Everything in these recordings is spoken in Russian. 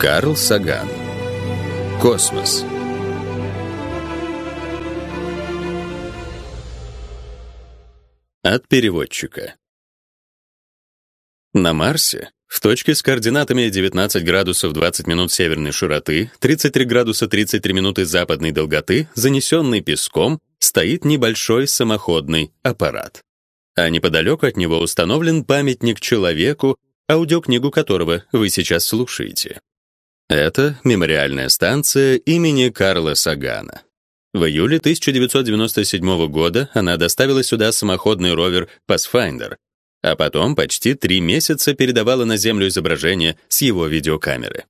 Карл Саган. Космос. От переводчика. На Марсе, в точке с координатами 19 градусов 20 минут северной широты, 33 градуса 33 минуты западной долготы, занесенный песком, стоит небольшой самоходный аппарат. А неподалеку от него установлен памятник человеку, аудиокнигу которого вы сейчас слушаете. Это мемориальная станция имени Карла Сагана. В июле 1997 года она доставила сюда самоходный ровер Pathfinder, а потом почти три месяца передавала на Землю изображения с его видеокамеры.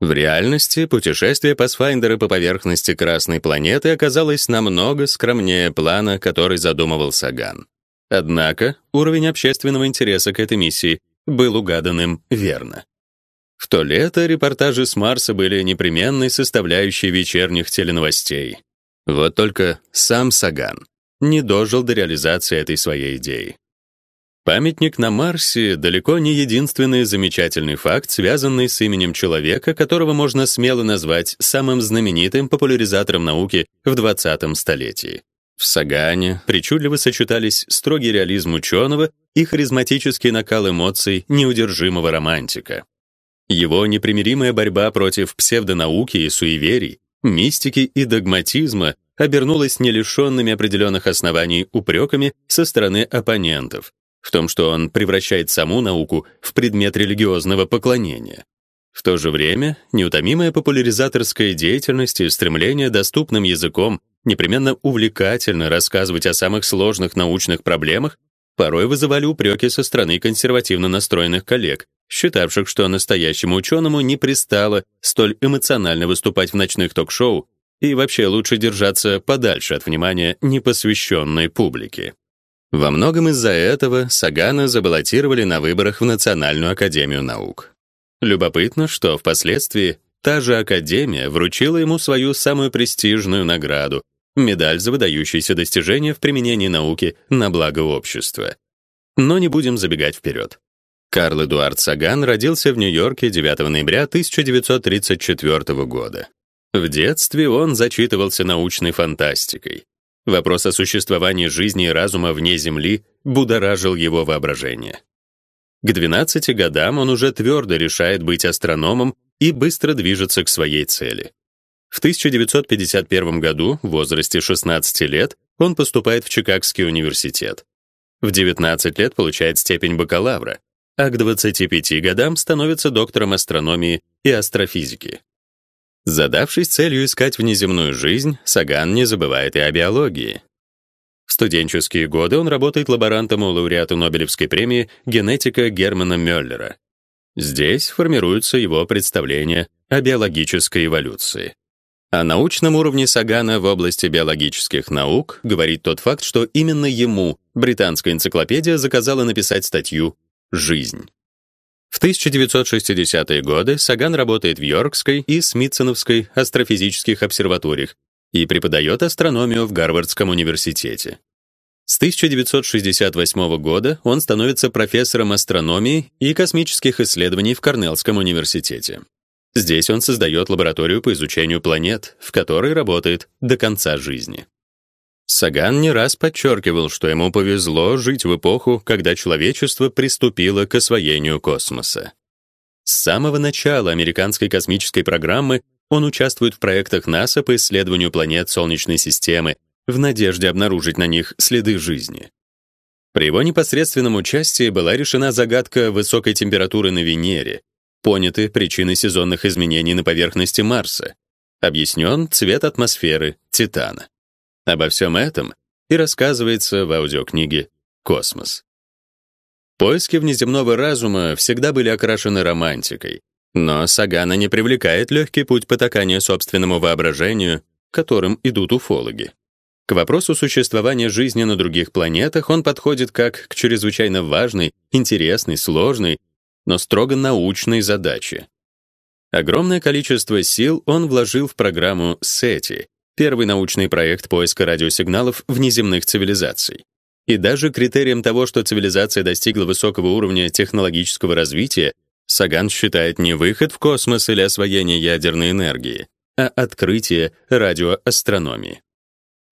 В реальности путешествие Pathfinder по поверхности Красной планеты оказалось намного скромнее плана, который задумывал Саган. Однако уровень общественного интереса к этой миссии был угаданным верно. В то лето репортажи с Марса были непременной составляющей вечерних теленовостей. Вот только сам Саган не дожил до реализации этой своей идеи. Памятник на Марсе далеко не единственный замечательный факт, связанный с именем человека, которого можно смело назвать самым знаменитым популяризатором науки в 20 столетии. В Сагане причудливо сочетались строгий реализм ученого и харизматический накал эмоций неудержимого романтика. Его непримиримая борьба против псевдонауки и суеверий, мистики и догматизма обернулась не лишенными определенных оснований упреками со стороны оппонентов в том, что он превращает саму науку в предмет религиозного поклонения. В то же время неутомимая популяризаторская деятельность и стремление доступным языком непременно увлекательно рассказывать о самых сложных научных проблемах порой вызывали упреки со стороны консервативно настроенных коллег, считавших, что настоящему ученому не пристало столь эмоционально выступать в ночных ток-шоу и вообще лучше держаться подальше от внимания непосвященной публики. Во многом из-за этого Сагана забаллотировали на выборах в Национальную академию наук. Любопытно, что впоследствии та же академия вручила ему свою самую престижную награду медаль за выдающиеся достижения в применении науки на благо общества. Но не будем забегать вперед. Карл Эдуард Саган родился в Нью-Йорке 9 ноября 1934 года. В детстве он зачитывался научной фантастикой. Вопрос о существовании жизни и разума вне Земли будоражил его воображение. К 12 годам он уже твердо решает быть астрономом и быстро движется к своей цели. В 1951 году, в возрасте 16 лет, он поступает в Чикагский университет. В 19 лет получает степень бакалавра, а к 25 годам становится доктором астрономии и астрофизики. Задавшись целью искать внеземную жизнь, Саган не забывает и о биологии. В студенческие годы он работает лаборантом у лауреата Нобелевской премии генетика Германа Мюллера. Здесь формируются его представления о биологической эволюции. О научном уровне Сагана в области биологических наук говорит тот факт, что именно ему британская энциклопедия заказала написать статью «Жизнь». В 1960-е годы Саган работает в Йоркской и Смитсоновской астрофизических обсерваториях и преподает астрономию в Гарвардском университете. С 1968 года он становится профессором астрономии и космических исследований в Корнеллском университете. Здесь он создает лабораторию по изучению планет, в которой работает до конца жизни. Саган не раз подчеркивал, что ему повезло жить в эпоху, когда человечество приступило к освоению космоса. С самого начала американской космической программы он участвует в проектах НАСА по исследованию планет Солнечной системы в надежде обнаружить на них следы жизни. При его непосредственном участии была решена загадка высокой температуры на Венере, Поняты причины сезонных изменений на поверхности Марса. Объяснен цвет атмосферы Титана. Обо всем этом и рассказывается в аудиокниге «Космос». Поиски внеземного разума всегда были окрашены романтикой, но Сагана не привлекает легкий путь потакания собственному воображению, которым идут уфологи. К вопросу существования жизни на других планетах он подходит как к чрезвычайно важной, интересной, сложной но строго научной задачи. Огромное количество сил он вложил в программу SETI, первый научный проект поиска радиосигналов внеземных цивилизаций. И даже критерием того, что цивилизация достигла высокого уровня технологического развития, Саган считает не выход в космос или освоение ядерной энергии, а открытие радиоастрономии.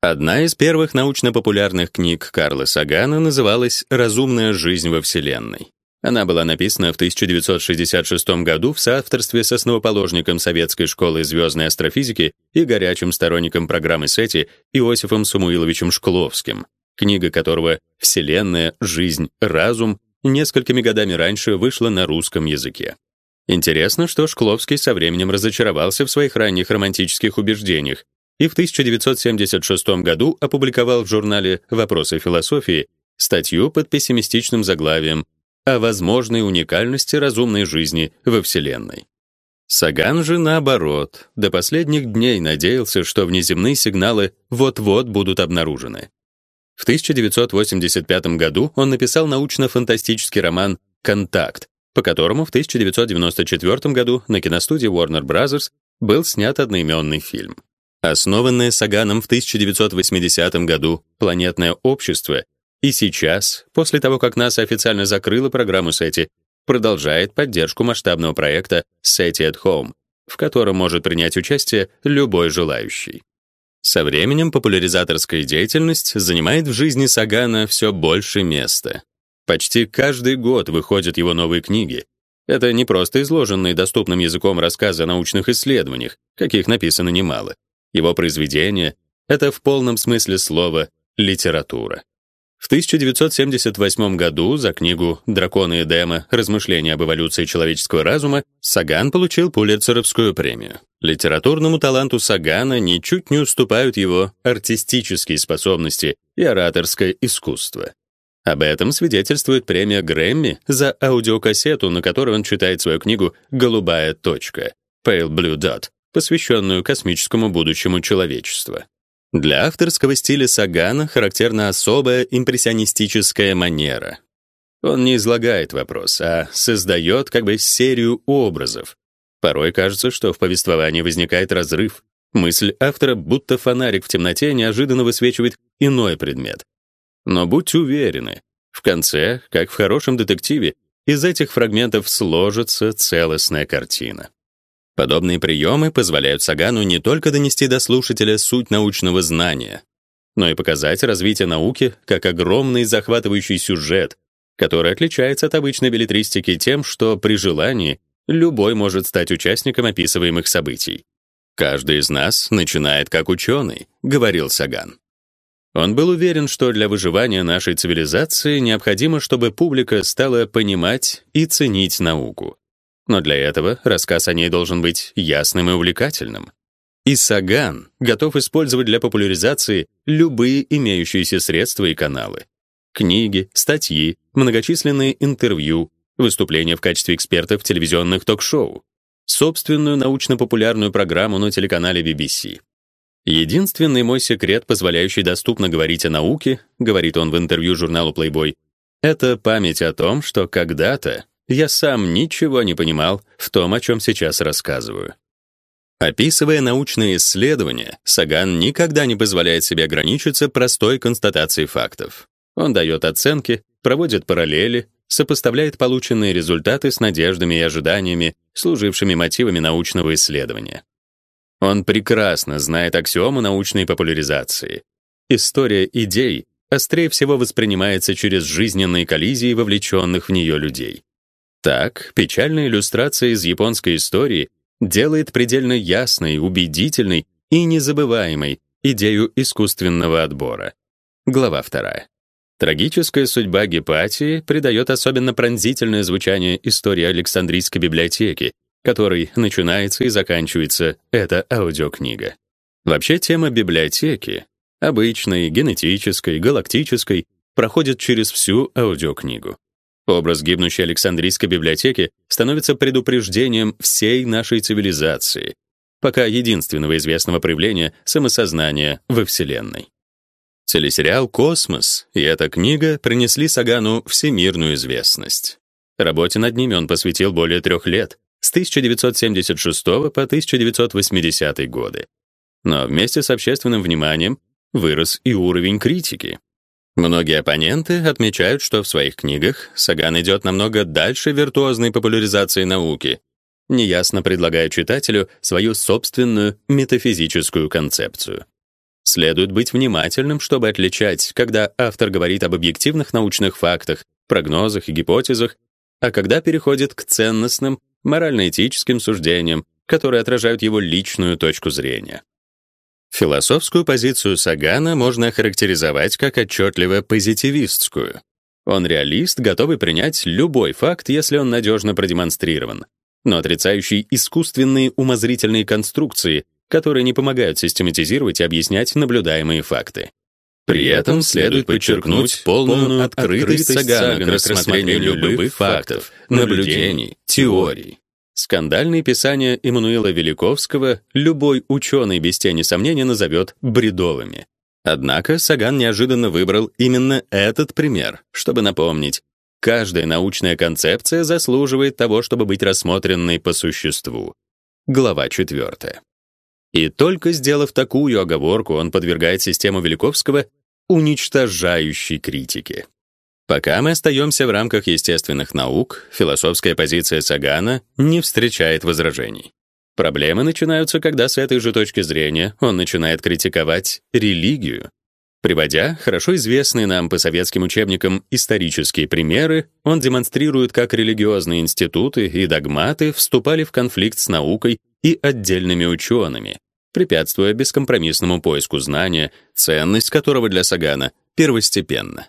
Одна из первых научно-популярных книг Карла Сагана называлась «Разумная жизнь во Вселенной». Она была написана в 1966 году в соавторстве с основоположником советской школы звездной астрофизики и горячим сторонником программы SETI Иосифом Самуиловичем Шкловским, книга которого «Вселенная. Жизнь. Разум» несколькими годами раньше вышла на русском языке. Интересно, что Шкловский со временем разочаровался в своих ранних романтических убеждениях и в 1976 году опубликовал в журнале «Вопросы философии» статью под пессимистичным заглавием о возможной уникальности разумной жизни во Вселенной. Саган же, наоборот, до последних дней надеялся, что внеземные сигналы вот-вот будут обнаружены. В 1985 году он написал научно-фантастический роман «Контакт», по которому в 1994 году на киностудии Warner Bros. был снят одноименный фильм. Основанное Саганом в 1980 году «Планетное общество» и сейчас, после того, как НАСА официально закрыла программу SETI, продолжает поддержку масштабного проекта SETI at Home, в котором может принять участие любой желающий. Со временем популяризаторская деятельность занимает в жизни Сагана все больше места. Почти каждый год выходят его новые книги. Это не просто изложенные доступным языком рассказы о научных исследованиях, каких написано немало. Его произведения — это в полном смысле слова литература. В 1978 году за книгу «Драконы и Демо. Размышления об эволюции человеческого разума» Саган получил Пулитцеровскую премию. Литературному таланту Сагана ничуть не уступают его артистические способности и ораторское искусство. Об этом свидетельствует премия Грэмми за аудиокассету, на которой он читает свою книгу «Голубая точка» Pale Blue Dot, посвященную космическому будущему человечества. Для авторского стиля Сагана характерна особая импрессионистическая манера. Он не излагает вопрос, а создает как бы серию образов. Порой кажется, что в повествовании возникает разрыв. Мысль автора, будто фонарик в темноте, неожиданно высвечивает иной предмет. Но будьте уверены, в конце, как в хорошем детективе, из этих фрагментов сложится целостная картина. Подобные приемы позволяют Сагану не только донести до слушателя суть научного знания, но и показать развитие науки как огромный захватывающий сюжет, который отличается от обычной беллетристики тем, что при желании любой может стать участником описываемых событий. Каждый из нас начинает как ученый, говорил Саган. Он был уверен, что для выживания нашей цивилизации необходимо, чтобы публика стала понимать и ценить науку. Но для этого рассказ о ней должен быть ясным и увлекательным. И Саган готов использовать для популяризации любые имеющиеся средства и каналы. Книги, статьи, многочисленные интервью, выступления в качестве эксперта в телевизионных ток-шоу, собственную научно-популярную программу на телеканале BBC. Единственный мой секрет, позволяющий доступно говорить о науке, говорит он в интервью журналу Playboy, это память о том, что когда-то я сам ничего не понимал в том, о чем сейчас рассказываю. Описывая научные исследования, Саган никогда не позволяет себе ограничиться простой констатацией фактов. Он дает оценки, проводит параллели, сопоставляет полученные результаты с надеждами и ожиданиями, служившими мотивами научного исследования. Он прекрасно знает аксиому научной популяризации. История идей острее всего воспринимается через жизненные коллизии вовлеченных в нее людей. Так, печальная иллюстрация из японской истории делает предельно ясной, убедительной и незабываемой идею искусственного отбора. Глава 2. Трагическая судьба Гепатии придает особенно пронзительное звучание истории Александрийской библиотеки, которой начинается и заканчивается эта аудиокнига. Вообще тема библиотеки, обычной, генетической, галактической, проходит через всю аудиокнигу. Образ гибнущей Александрийской библиотеки становится предупреждением всей нашей цивилизации, пока единственного известного проявления самосознания во Вселенной. Телесериал «Космос» и эта книга принесли Сагану всемирную известность. Работе над ними он посвятил более трех лет, с 1976 по 1980 годы. Но вместе с общественным вниманием вырос и уровень критики. Многие оппоненты отмечают, что в своих книгах Саган идет намного дальше виртуозной популяризации науки, неясно предлагая читателю свою собственную метафизическую концепцию. Следует быть внимательным, чтобы отличать, когда автор говорит об объективных научных фактах, прогнозах и гипотезах, а когда переходит к ценностным, морально-этическим суждениям, которые отражают его личную точку зрения. Философскую позицию Сагана можно охарактеризовать как отчетливо позитивистскую. Он реалист, готовый принять любой факт, если он надежно продемонстрирован, но отрицающий искусственные умозрительные конструкции, которые не помогают систематизировать и объяснять наблюдаемые факты. При этом следует подчеркнуть полную открытость Сагана к рассмотрению любых фактов, наблюдений, теорий. Скандальные писания Иммануила Великовского любой ученый без тени сомнения назовет бредовыми. Однако Саган неожиданно выбрал именно этот пример, чтобы напомнить, каждая научная концепция заслуживает того, чтобы быть рассмотренной по существу. Глава 4. И только сделав такую оговорку, он подвергает систему Великовского уничтожающей критике. Пока мы остаемся в рамках естественных наук, философская позиция Сагана не встречает возражений. Проблемы начинаются, когда с этой же точки зрения он начинает критиковать религию. Приводя хорошо известные нам по советским учебникам исторические примеры, он демонстрирует, как религиозные институты и догматы вступали в конфликт с наукой и отдельными учеными, препятствуя бескомпромиссному поиску знания, ценность которого для Сагана первостепенна.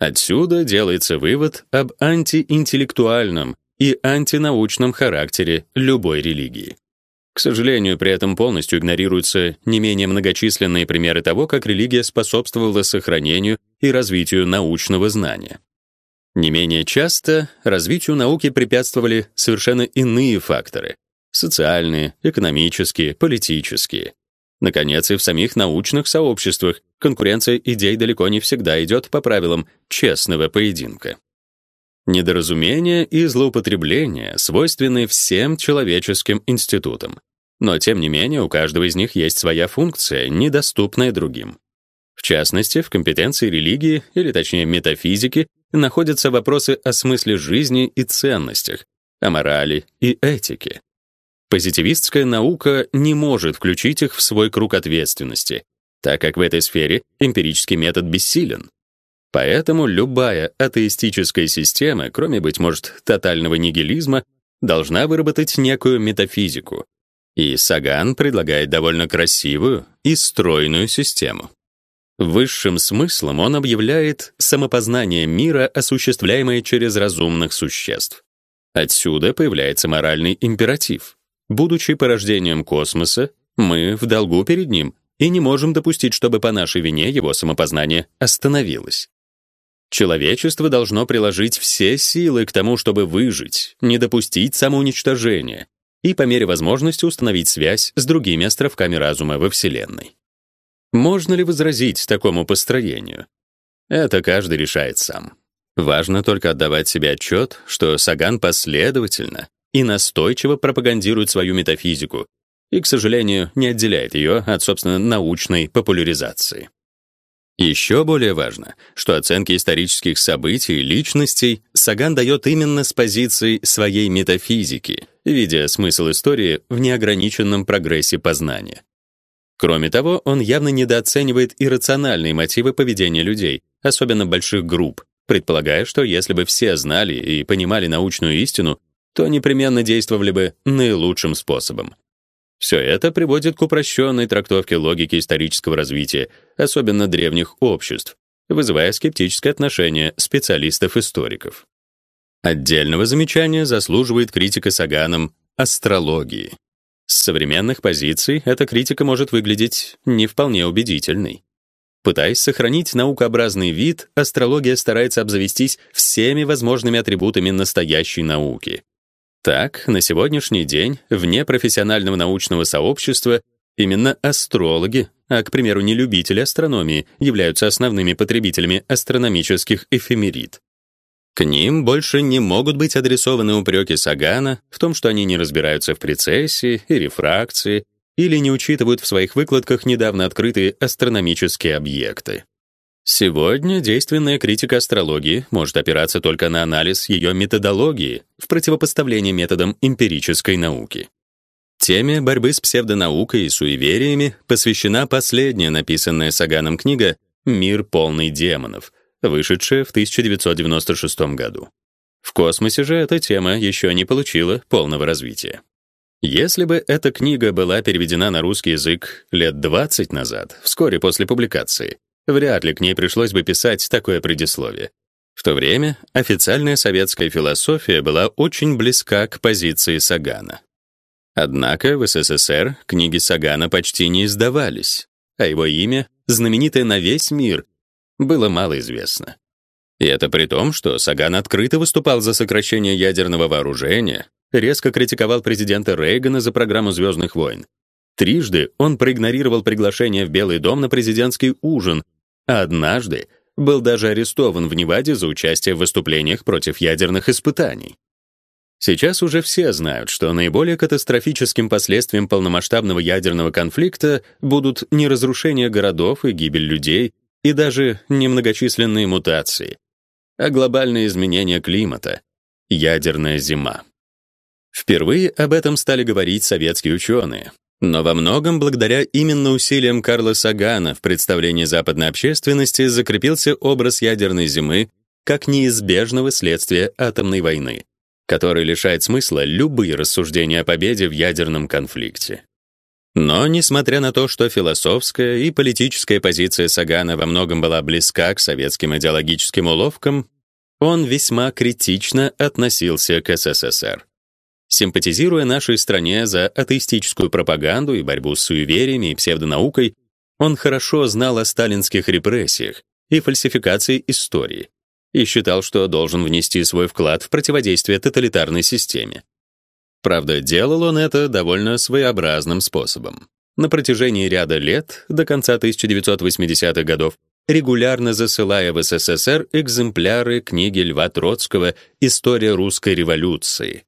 Отсюда делается вывод об антиинтеллектуальном и антинаучном характере любой религии. К сожалению, при этом полностью игнорируются не менее многочисленные примеры того, как религия способствовала сохранению и развитию научного знания. Не менее часто развитию науки препятствовали совершенно иные факторы: социальные, экономические, политические. Наконец, и в самих научных сообществах конкуренция идей далеко не всегда идет по правилам честного поединка. Недоразумения и злоупотребления свойственны всем человеческим институтам. Но тем не менее, у каждого из них есть своя функция, недоступная другим. В частности, в компетенции религии, или точнее метафизики, находятся вопросы о смысле жизни и ценностях, о морали и этике. Позитивистская наука не может включить их в свой круг ответственности, так как в этой сфере эмпирический метод бессилен. Поэтому любая атеистическая система, кроме быть может тотального нигилизма, должна выработать некую метафизику. И Саган предлагает довольно красивую и стройную систему. Высшим смыслом он объявляет самопознание мира, осуществляемое через разумных существ. Отсюда появляется моральный императив. Будучи порождением космоса, мы в долгу перед ним и не можем допустить, чтобы по нашей вине его самопознание остановилось. Человечество должно приложить все силы к тому, чтобы выжить, не допустить самоуничтожения и по мере возможности установить связь с другими островками разума во Вселенной. Можно ли возразить такому построению? Это каждый решает сам. Важно только отдавать себе отчет, что Саган последовательно и настойчиво пропагандирует свою метафизику и, к сожалению, не отделяет ее от, собственно, научной популяризации. Еще более важно, что оценки исторических событий и личностей Саган дает именно с позиции своей метафизики, видя смысл истории в неограниченном прогрессе познания. Кроме того, он явно недооценивает иррациональные мотивы поведения людей, особенно больших групп, предполагая, что если бы все знали и понимали научную истину, то непременно действовали бы наилучшим способом. Все это приводит к упрощенной трактовке логики исторического развития, особенно древних обществ, вызывая скептическое отношение специалистов-историков. Отдельного замечания заслуживает критика Саганом астрологии. С современных позиций эта критика может выглядеть не вполне убедительной. Пытаясь сохранить наукообразный вид, астрология старается обзавестись всеми возможными атрибутами настоящей науки. Так, на сегодняшний день вне профессионального научного сообщества именно астрологи, а, к примеру, не любители астрономии, являются основными потребителями астрономических эфемерид. К ним больше не могут быть адресованы упреки Сагана в том, что они не разбираются в прецессии и рефракции или не учитывают в своих выкладках недавно открытые астрономические объекты. Сегодня действенная критика астрологии может опираться только на анализ ее методологии в противопоставлении методам эмпирической науки. Теме борьбы с псевдонаукой и суевериями посвящена последняя написанная Саганом книга «Мир полный демонов», вышедшая в 1996 году. В космосе же эта тема еще не получила полного развития. Если бы эта книга была переведена на русский язык лет 20 назад, вскоре после публикации, вряд ли к ней пришлось бы писать такое предисловие. В то время официальная советская философия была очень близка к позиции Сагана. Однако в СССР книги Сагана почти не издавались, а его имя, знаменитое на весь мир, было мало известно. И это при том, что Саган открыто выступал за сокращение ядерного вооружения, резко критиковал президента Рейгана за программу Звездных войн. Трижды он проигнорировал приглашение в Белый дом на президентский ужин, однажды был даже арестован в Неваде за участие в выступлениях против ядерных испытаний. Сейчас уже все знают, что наиболее катастрофическим последствием полномасштабного ядерного конфликта будут не разрушение городов и гибель людей, и даже не многочисленные мутации, а глобальное изменение климата, ядерная зима. Впервые об этом стали говорить советские ученые, но во многом благодаря именно усилиям Карла Сагана в представлении западной общественности закрепился образ ядерной зимы как неизбежного следствия атомной войны, который лишает смысла любые рассуждения о победе в ядерном конфликте. Но несмотря на то, что философская и политическая позиция Сагана во многом была близка к советским идеологическим уловкам, он весьма критично относился к СССР. Симпатизируя нашей стране за атеистическую пропаганду и борьбу с суевериями и псевдонаукой, он хорошо знал о сталинских репрессиях и фальсификации истории и считал, что должен внести свой вклад в противодействие тоталитарной системе. Правда, делал он это довольно своеобразным способом. На протяжении ряда лет, до конца 1980-х годов, регулярно засылая в СССР экземпляры книги Льва Троцкого «История русской революции»,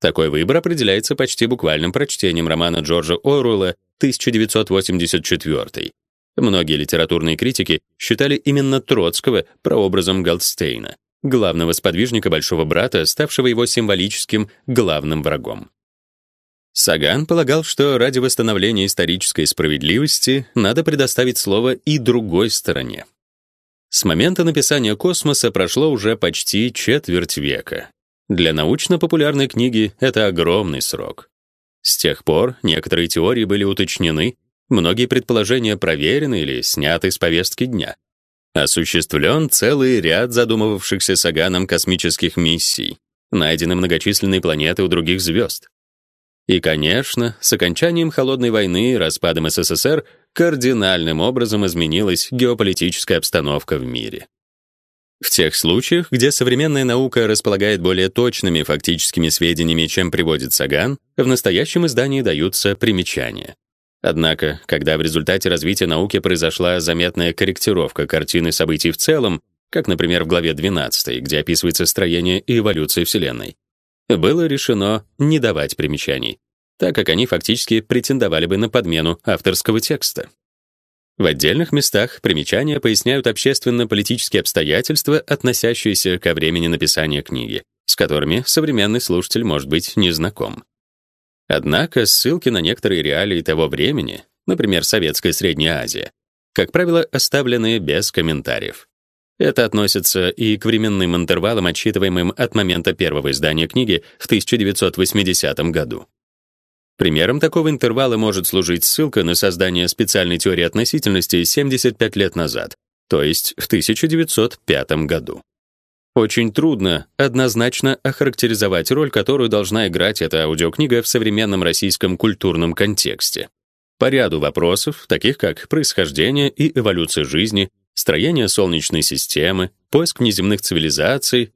такой выбор определяется почти буквальным прочтением романа Джорджа Оруэлла 1984. Многие литературные критики считали именно Троцкого прообразом Голдстейна, главного сподвижника Большого брата, ставшего его символическим главным врагом. Саган полагал, что ради восстановления исторической справедливости надо предоставить слово и другой стороне. С момента написания «Космоса» прошло уже почти четверть века. Для научно-популярной книги это огромный срок. С тех пор некоторые теории были уточнены, многие предположения проверены или сняты с повестки дня. Осуществлен целый ряд задумывавшихся Саганом космических миссий, найдены многочисленные планеты у других звезд. И, конечно, с окончанием холодной войны и распадом СССР кардинальным образом изменилась геополитическая обстановка в мире. В тех случаях, где современная наука располагает более точными фактическими сведениями, чем приводит Саган, в настоящем издании даются примечания. Однако, когда в результате развития науки произошла заметная корректировка картины событий в целом, как, например, в главе 12, где описывается строение и эволюция Вселенной, было решено не давать примечаний, так как они фактически претендовали бы на подмену авторского текста. В отдельных местах примечания поясняют общественно-политические обстоятельства, относящиеся ко времени написания книги, с которыми современный слушатель может быть не знаком. Однако ссылки на некоторые реалии того времени, например, Советская Средняя Азия, как правило, оставлены без комментариев. Это относится и к временным интервалам, отсчитываемым от момента первого издания книги в 1980 году. Примером такого интервала может служить ссылка на создание специальной теории относительности 75 лет назад, то есть в 1905 году. Очень трудно однозначно охарактеризовать роль, которую должна играть эта аудиокнига в современном российском культурном контексте. По ряду вопросов, таких как происхождение и эволюция жизни, строение солнечной системы, поиск внеземных цивилизаций,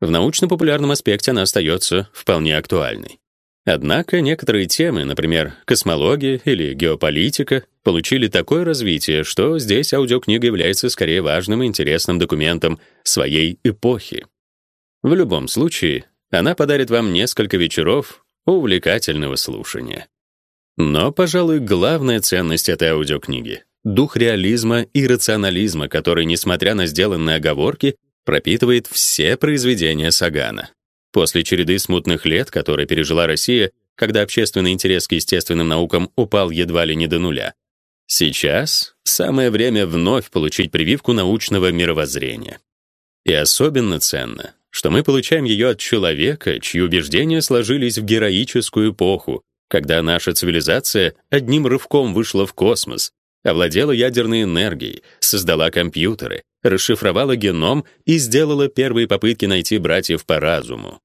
в научно-популярном аспекте она остается вполне актуальной. Однако некоторые темы, например, космология или геополитика, получили такое развитие, что здесь аудиокнига является скорее важным и интересным документом своей эпохи. В любом случае, она подарит вам несколько вечеров увлекательного слушания. Но, пожалуй, главная ценность этой аудиокниги дух реализма и рационализма, который, несмотря на сделанные оговорки, пропитывает все произведения Сагана. После череды смутных лет, которые пережила Россия, когда общественный интерес к естественным наукам упал едва ли не до нуля, сейчас самое время вновь получить прививку научного мировоззрения. И особенно ценно, что мы получаем ее от человека, чьи убеждения сложились в героическую эпоху, когда наша цивилизация одним рывком вышла в космос, овладела ядерной энергией, создала компьютеры, расшифровала геном и сделала первые попытки найти братьев по разуму.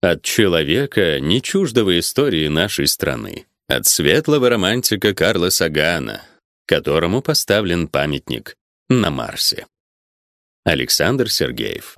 От человека не чуждого истории нашей страны, от светлого романтика Карла Сагана, которому поставлен памятник на Марсе. Александр Сергеев.